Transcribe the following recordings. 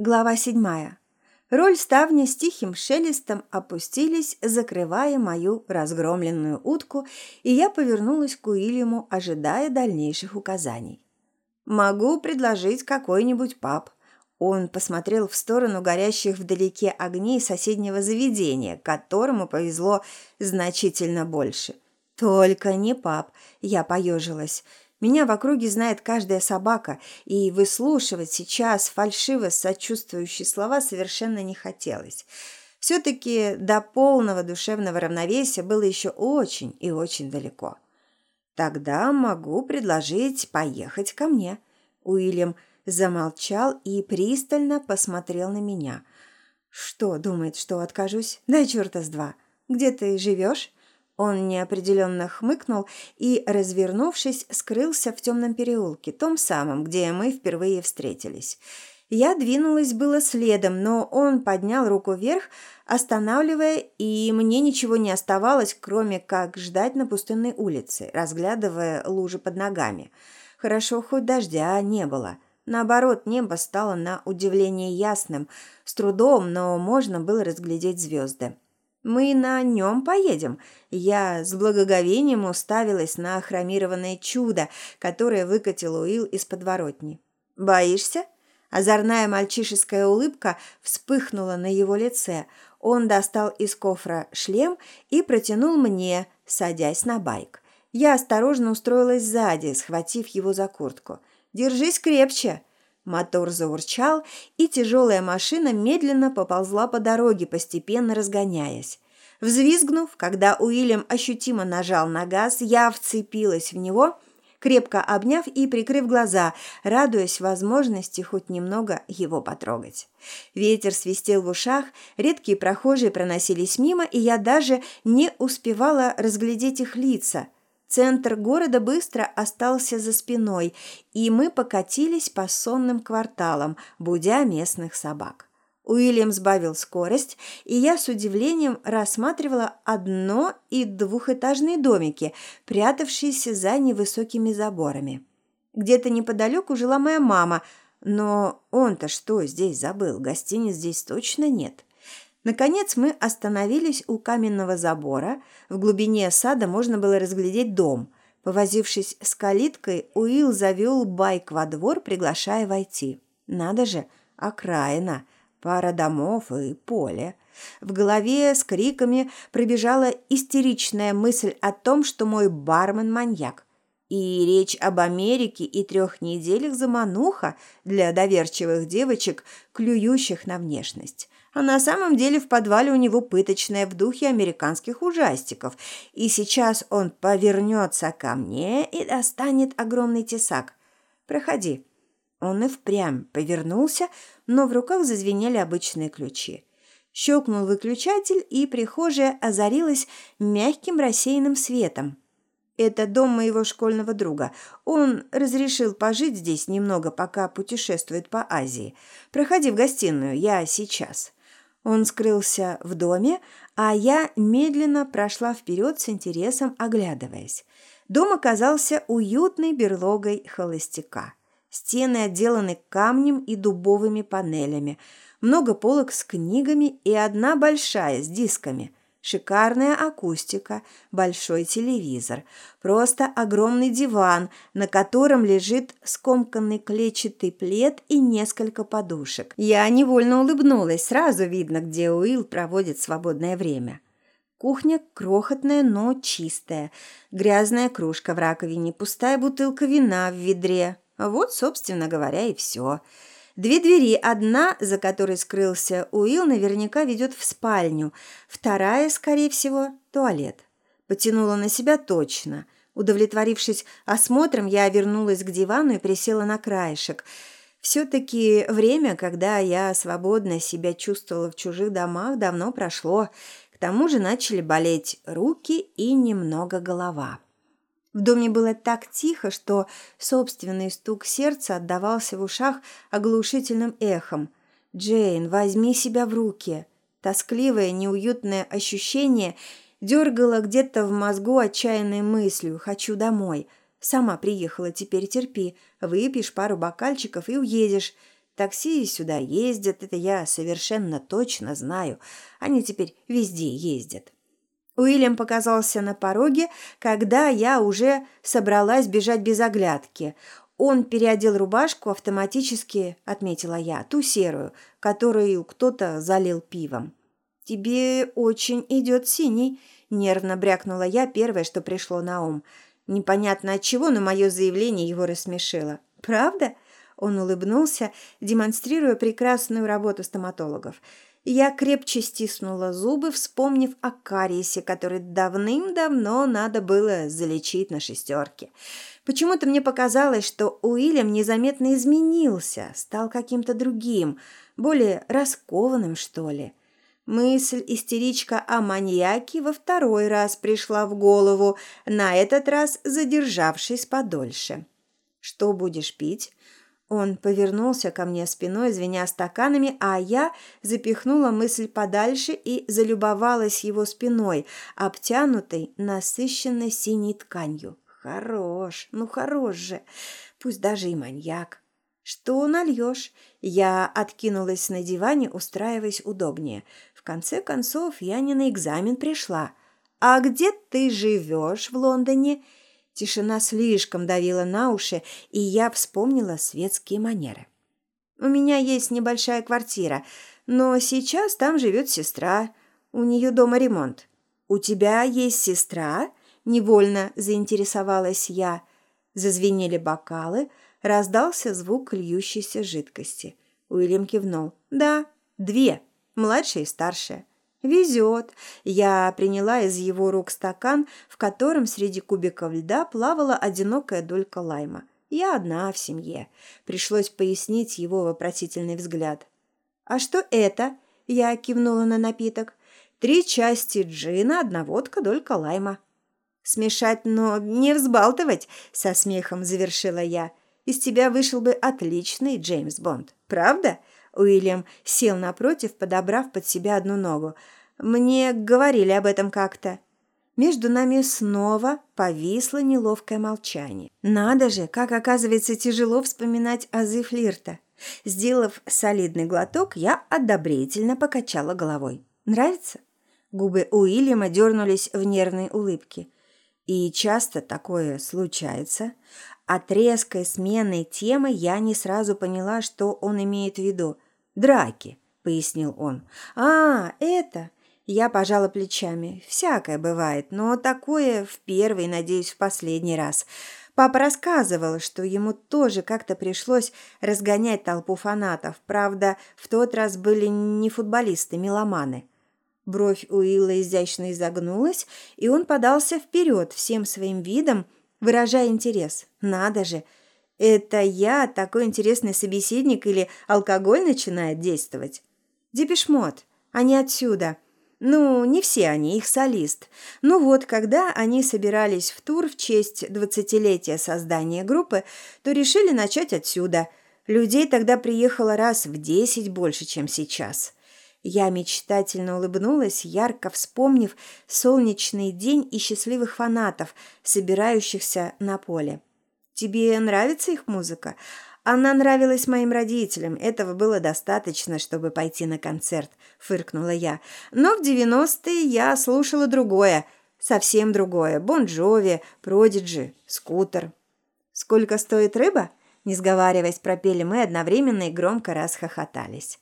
Глава седьмая. Роль ставни с тихим шелестом опустились, закрывая мою разгромленную утку, и я повернулась к Уильяму, ожидая дальнейших указаний. «Могу предложить какой-нибудь паб». Он посмотрел в сторону горящих вдалеке огней соседнего заведения, которому повезло значительно больше. «Только не паб», — я поежилась. Меня в округе знает каждая собака, и выслушивать сейчас фальшиво сочувствующие слова совершенно не хотелось. Все-таки до полного душевного равновесия было еще очень и очень далеко. «Тогда могу предложить поехать ко мне». Уильям замолчал и пристально посмотрел на меня. «Что, думает, что откажусь? Да черта с два. Где ты живешь?» Он неопределенно хмыкнул и, развернувшись, скрылся в темном переулке, том самом, где мы впервые встретились. Я двинулась было следом, но он поднял руку вверх, останавливая, и мне ничего не оставалось, кроме как ждать на пустынной улице, разглядывая лужи под ногами. Хорошо, хоть дождя не было. Наоборот, небо стало на удивление ясным. С трудом, но можно было разглядеть звезды. Мы на нем поедем. Я с благоговением уставилась на хромированное чудо, которое выкатил Уилл из подворотни. Боишься? Озорная мальчишеская улыбка вспыхнула на его лице. Он достал из кофра шлем и протянул мне, садясь на байк. Я осторожно устроилась сзади, схватив его за куртку. «Держись крепче!» Мотор заурчал, и тяжелая машина медленно поползла по дороге, постепенно разгоняясь. Взвизгнув, когда Уильям ощутимо нажал на газ, я вцепилась в него, крепко обняв и прикрыв глаза, радуясь возможности хоть немного его потрогать. Ветер свистел в ушах, редкие прохожие проносились мимо, и я даже не успевала разглядеть их лица – Центр города быстро остался за спиной, и мы покатились по сонным кварталам, будя местных собак. Уильям сбавил скорость, и я с удивлением рассматривала одно- и двухэтажные домики, прятавшиеся за невысокими заборами. Где-то неподалеку жила моя мама, но он-то что здесь забыл? Гостиниц здесь точно нет. Наконец мы остановились у каменного забора. В глубине сада можно было разглядеть дом. Повозившись с калиткой, Уилл завел байк во двор, приглашая войти. Надо же, окраина, пара домов и поле. В голове с криками пробежала истеричная мысль о том, что мой бармен – маньяк. И речь об Америке и трех неделях замануха для доверчивых девочек, клюющих на внешность а на самом деле в подвале у него пыточная в духе американских ужастиков, и сейчас он повернется ко мне и достанет огромный тесак. «Проходи». Он и впрямь повернулся, но в руках зазвенели обычные ключи. Щелкнул выключатель, и прихожая озарилась мягким рассеянным светом. Это дом моего школьного друга. Он разрешил пожить здесь немного, пока путешествует по Азии. Проходи в гостиную, я сейчас. Он скрылся в доме, а я медленно прошла вперед с интересом, оглядываясь. Дом оказался уютной берлогой холостяка. Стены отделаны камнем и дубовыми панелями, много полок с книгами и одна большая с дисками – Шикарная акустика, большой телевизор, просто огромный диван, на котором лежит скомканный клетчатый плед и несколько подушек. Я невольно улыбнулась, сразу видно, где Уилл проводит свободное время. Кухня крохотная, но чистая. Грязная кружка в раковине, пустая бутылка вина в ведре. Вот, собственно говоря, и все. Две двери, одна, за которой скрылся Уилл, наверняка ведет в спальню, вторая, скорее всего, туалет. Потянула на себя точно. Удовлетворившись осмотром, я вернулась к дивану и присела на краешек. Все-таки время, когда я свободно себя чувствовала в чужих домах, давно прошло. К тому же начали болеть руки и немного голова. В доме было так тихо, что собственный стук сердца отдавался в ушах оглушительным эхом. «Джейн, возьми себя в руки!» Тоскливое, неуютное ощущение дергало где-то в мозгу отчаянной мыслью «хочу домой». Сама приехала, теперь терпи. Выпьешь пару бокальчиков и уедешь. Такси сюда ездят, это я совершенно точно знаю. Они теперь везде ездят. Уильям показался на пороге, когда я уже собралась бежать без оглядки. Он переодел рубашку автоматически, отметила я, ту серую, которую кто-то залил пивом. «Тебе очень идет синий», – нервно брякнула я первое, что пришло на ум. Непонятно от чего, но мое заявление его рассмешило. «Правда?» Он улыбнулся, демонстрируя прекрасную работу стоматологов. Я крепче стиснула зубы, вспомнив о кариесе, который давным-давно надо было залечить на шестерке. Почему-то мне показалось, что Уильям незаметно изменился, стал каким-то другим, более раскованным, что ли. Мысль истеричка о маньяке во второй раз пришла в голову, на этот раз задержавшись подольше. «Что будешь пить?» Он повернулся ко мне спиной, звеня стаканами, а я запихнула мысль подальше и залюбовалась его спиной, обтянутой насыщенной синей тканью. Хорош, ну хорош же, пусть даже и маньяк. Что нальешь? Я откинулась на диване, устраиваясь удобнее. В конце концов, я не на экзамен пришла. А где ты живешь в Лондоне? Тишина слишком давила на уши, и я вспомнила светские манеры. «У меня есть небольшая квартира, но сейчас там живет сестра. У нее дома ремонт». «У тебя есть сестра?» – невольно заинтересовалась я. Зазвенели бокалы, раздался звук льющейся жидкости. Уильям кивнул. «Да, две, младшая и старшая». «Везет!» Я приняла из его рук стакан, в котором среди кубиков льда плавала одинокая долька лайма. «Я одна в семье». Пришлось пояснить его вопросительный взгляд. «А что это?» Я кивнула на напиток. «Три части джина, одна водка, долька лайма». «Смешать, но не взбалтывать!» – со смехом завершила я. «Из тебя вышел бы отличный Джеймс Бонд, правда?» Уильям сел напротив, подобрав под себя одну ногу. «Мне говорили об этом как-то». Между нами снова повисло неловкое молчание. Надо же, как оказывается тяжело вспоминать азы флирта. Сделав солидный глоток, я одобрительно покачала головой. «Нравится?» Губы Уильяма дернулись в нервной улыбке. И часто такое случается. От резкой смены темы я не сразу поняла, что он имеет в виду. «Драки», — пояснил он. «А, это...» Я пожала плечами. «Всякое бывает, но такое в первый, надеюсь, в последний раз». Папа рассказывал, что ему тоже как-то пришлось разгонять толпу фанатов. Правда, в тот раз были не футболисты, меломаны. Бровь Уилла изящно изогнулась, и он подался вперед всем своим видом, выражая интерес. «Надо же! Это я такой интересный собеседник или алкоголь начинает действовать?» «Депешмот. Они отсюда». Ну, не все они, их солист. Ну вот, когда они собирались в тур в честь двадцатилетия создания группы, то решили начать отсюда. Людей тогда приехало раз в десять больше, чем сейчас. Я мечтательно улыбнулась, ярко вспомнив солнечный день и счастливых фанатов, собирающихся на поле. «Тебе нравится их музыка?» Она нравилась моим родителям, этого было достаточно, чтобы пойти на концерт, фыркнула я. Но в девяностые я слушала другое, совсем другое. Бон Джови, Продиджи, Скутер. Сколько стоит рыба? Не сговариваясь, пропели мы одновременно и громко расхохотались.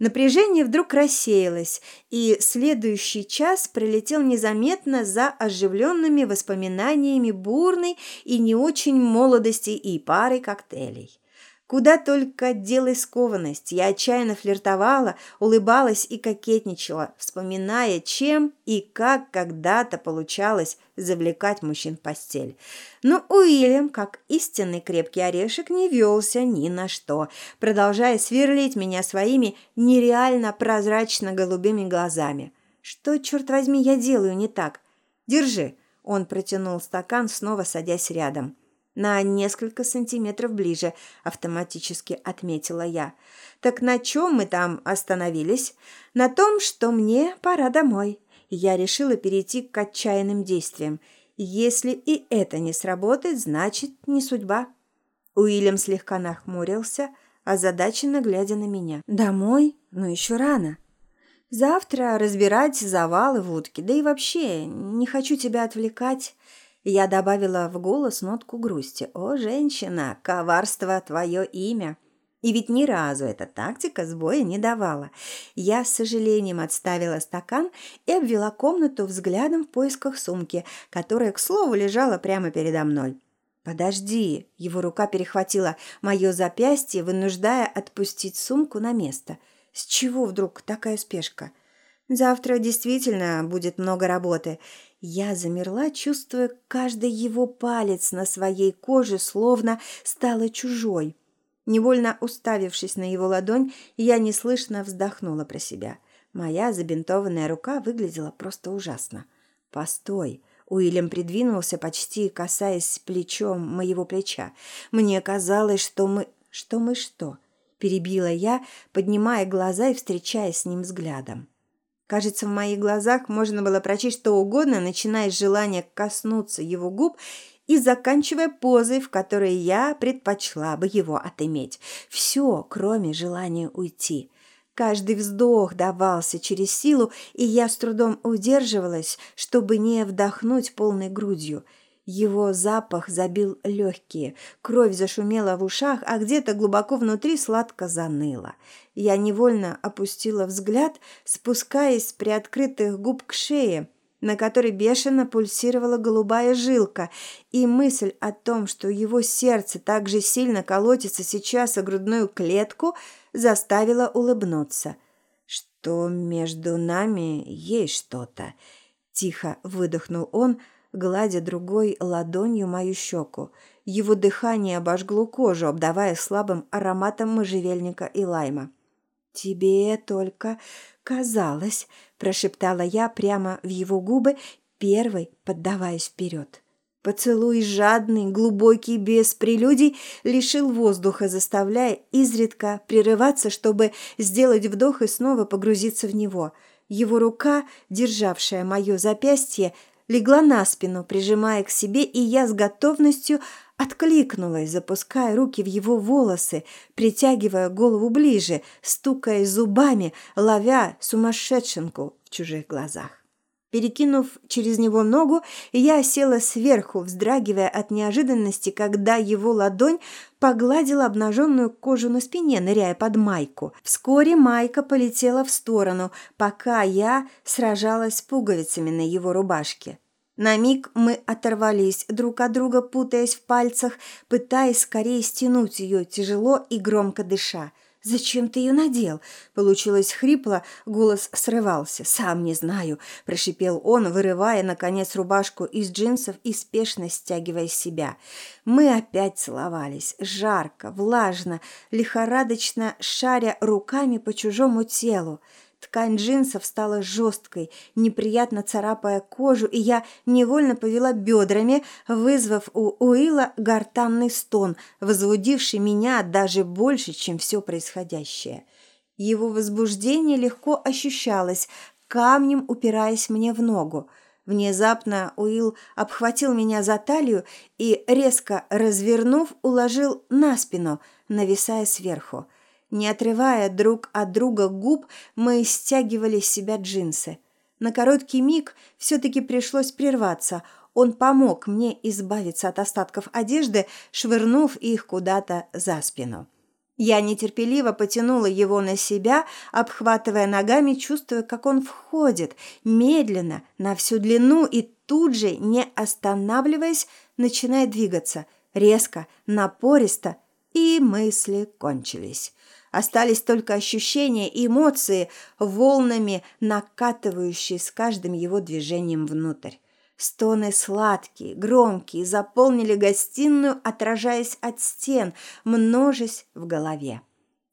Напряжение вдруг рассеялось, и следующий час пролетел незаметно за оживленными воспоминаниями бурной и не очень молодости и пары коктейлей. Куда только делай скованность. Я отчаянно флиртовала, улыбалась и кокетничала, вспоминая, чем и как когда-то получалось завлекать мужчин в постель. Но Уильям, как истинный крепкий орешек, не велся ни на что, продолжая сверлить меня своими нереально прозрачно-голубыми глазами. Что, черт возьми, я делаю не так? Держи. Он протянул стакан, снова садясь рядом на несколько сантиметров ближе, автоматически отметила я. Так на чем мы там остановились? На том, что мне пора домой. Я решила перейти к отчаянным действиям. Если и это не сработает, значит, не судьба. Уильям слегка нахмурился, озадаченно глядя на меня. «Домой? Ну еще рано». «Завтра разбирать завалы в утке, да и вообще не хочу тебя отвлекать». Я добавила в голос нотку грусти. «О, женщина, коварство – твое имя!» И ведь ни разу эта тактика сбоя не давала. Я с сожалением отставила стакан и обвела комнату взглядом в поисках сумки, которая, к слову, лежала прямо передо мной. «Подожди!» – его рука перехватила мое запястье, вынуждая отпустить сумку на место. «С чего вдруг такая спешка?» «Завтра действительно будет много работы». Я замерла, чувствуя каждый его палец на своей коже, словно стала чужой. Невольно уставившись на его ладонь, я неслышно вздохнула про себя. Моя забинтованная рука выглядела просто ужасно. «Постой!» Уильям придвинулся, почти касаясь плечом моего плеча. «Мне казалось, что мы...» «Что мы что?» Перебила я, поднимая глаза и встречаясь с ним взглядом. Кажется, в моих глазах можно было прочесть что угодно, начиная с желания коснуться его губ и заканчивая позой, в которой я предпочла бы его отыметь. Все, кроме желания уйти. Каждый вздох давался через силу, и я с трудом удерживалась, чтобы не вдохнуть полной грудью. Его запах забил легкие, кровь зашумела в ушах, а где-то глубоко внутри сладко заныло. Я невольно опустила взгляд, спускаясь с приоткрытых губ к шее – на которой бешено пульсировала голубая жилка, и мысль о том, что его сердце так же сильно колотится сейчас о грудную клетку, заставила улыбнуться. «Что между нами есть что-то», — тихо выдохнул он, гладя другой ладонью мою щеку. Его дыхание обожгло кожу, обдавая слабым ароматом можжевельника и лайма. «Тебе только казалось», – прошептала я прямо в его губы, первой поддаваясь вперед. Поцелуй жадный, глубокий, без прелюдий, лишил воздуха, заставляя изредка прерываться, чтобы сделать вдох и снова погрузиться в него. Его рука, державшая мое запястье, легла на спину, прижимая к себе, и я с готовностью Откликнулась, запуская руки в его волосы, притягивая голову ближе, стукая зубами, ловя сумасшедшенку в чужих глазах. Перекинув через него ногу, я села сверху, вздрагивая от неожиданности, когда его ладонь погладила обнаженную кожу на спине, ныряя под майку. Вскоре майка полетела в сторону, пока я сражалась с пуговицами на его рубашке. На миг мы оторвались друг от друга, путаясь в пальцах, пытаясь скорее стянуть ее, тяжело и громко дыша. «Зачем ты ее надел?» Получилось хрипло, голос срывался. «Сам не знаю», – прошипел он, вырывая, наконец, рубашку из джинсов и спешно стягивая себя. Мы опять целовались, жарко, влажно, лихорадочно шаря руками по чужому телу. Ткань джинсов стала жесткой, неприятно царапая кожу, и я невольно повела бедрами, вызвав у Уилла гортанный стон, возбудивший меня даже больше, чем все происходящее. Его возбуждение легко ощущалось, камнем упираясь мне в ногу. Внезапно Уилл обхватил меня за талию и, резко развернув, уложил на спину, нависая сверху. Не отрывая друг от друга губ, мы стягивали с себя джинсы. На короткий миг все-таки пришлось прерваться. Он помог мне избавиться от остатков одежды, швырнув их куда-то за спину. Я нетерпеливо потянула его на себя, обхватывая ногами, чувствуя, как он входит, медленно, на всю длину и тут же, не останавливаясь, начинает двигаться, резко, напористо, и мысли кончились. Остались только ощущения и эмоции, волнами накатывающие с каждым его движением внутрь. Стоны сладкие, громкие, заполнили гостиную, отражаясь от стен, множась в голове.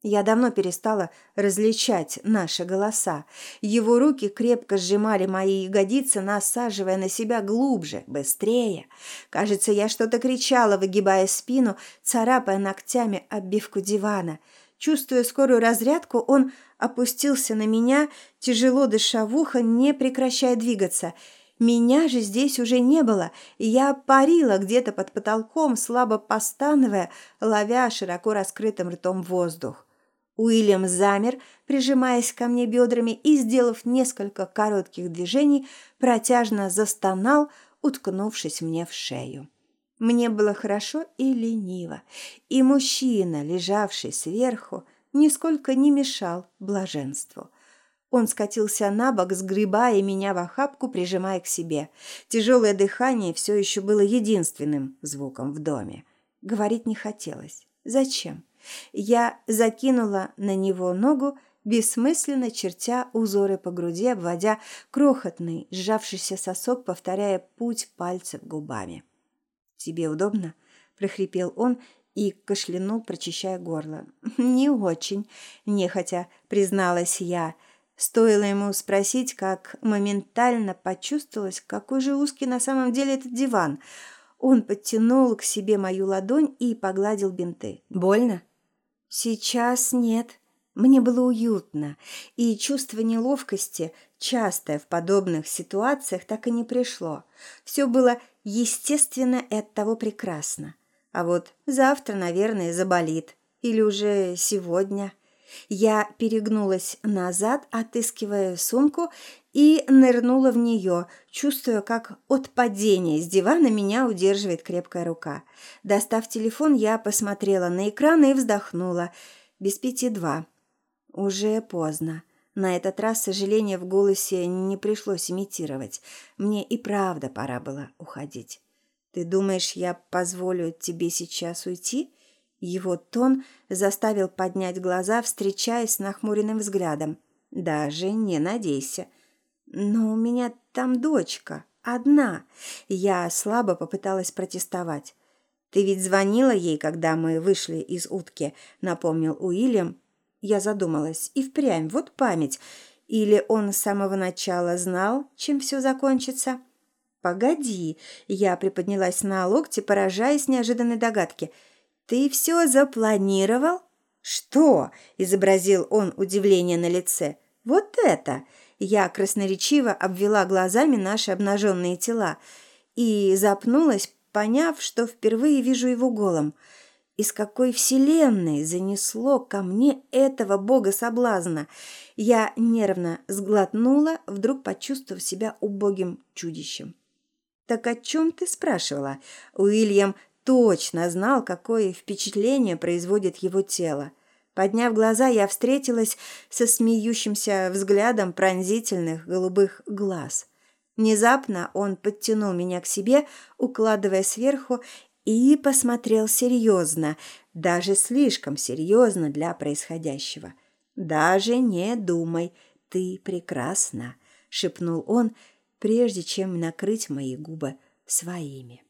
Я давно перестала различать наши голоса. Его руки крепко сжимали мои ягодицы, насаживая на себя глубже, быстрее. Кажется, я что-то кричала, выгибая спину, царапая ногтями обивку дивана – Чувствуя скорую разрядку, он опустился на меня, тяжело дыша в ухо, не прекращая двигаться. Меня же здесь уже не было, и я парила где-то под потолком, слабо постановая, ловя широко раскрытым ртом воздух. Уильям замер, прижимаясь ко мне бедрами и, сделав несколько коротких движений, протяжно застонал, уткнувшись мне в шею. Мне было хорошо и лениво, и мужчина, лежавший сверху, нисколько не мешал блаженству. Он скатился на бок, сгребая меня в охапку, прижимая к себе. Тяжелое дыхание все еще было единственным звуком в доме. Говорить не хотелось. Зачем? Я закинула на него ногу, бессмысленно чертя узоры по груди, обводя крохотный, сжавшийся сосок, повторяя путь пальцев губами. «Тебе удобно?» – прохрипел он и кашлянул, прочищая горло. «Не очень», – нехотя призналась я. Стоило ему спросить, как моментально почувствовалось, какой же узкий на самом деле этот диван. Он подтянул к себе мою ладонь и погладил бинты. «Больно?» «Сейчас нет», мне было уютно, и чувство неловкости, частое в подобных ситуациях, так и не пришло. Все было естественно и оттого прекрасно. А вот завтра, наверное, заболит. Или уже сегодня. Я перегнулась назад, отыскивая сумку, и нырнула в нее, чувствуя, как от падения с дивана меня удерживает крепкая рука. Достав телефон, я посмотрела на экран и вздохнула. Без пяти два. Уже поздно. На этот раз сожаление в голосе не пришлось имитировать. Мне и правда пора было уходить. «Ты думаешь, я позволю тебе сейчас уйти?» Его тон заставил поднять глаза, встречаясь с нахмуренным взглядом. «Даже не надейся. Но у меня там дочка. Одна». Я слабо попыталась протестовать. «Ты ведь звонила ей, когда мы вышли из утки», — напомнил Уильям, я задумалась. И впрямь, вот память. Или он с самого начала знал, чем все закончится? «Погоди!» Я приподнялась на локте, поражаясь неожиданной догадке. «Ты все запланировал?» «Что?» – изобразил он удивление на лице. «Вот это!» Я красноречиво обвела глазами наши обнаженные тела и запнулась, поняв, что впервые вижу его голым – из какой вселенной занесло ко мне этого бога соблазна? Я нервно сглотнула, вдруг почувствовав себя убогим чудищем. «Так о чем ты спрашивала?» Уильям точно знал, какое впечатление производит его тело. Подняв глаза, я встретилась со смеющимся взглядом пронзительных голубых глаз. Внезапно он подтянул меня к себе, укладывая сверху и посмотрел серьезно, даже слишком серьезно для происходящего. «Даже не думай, ты прекрасна», — шепнул он, прежде чем накрыть мои губы своими.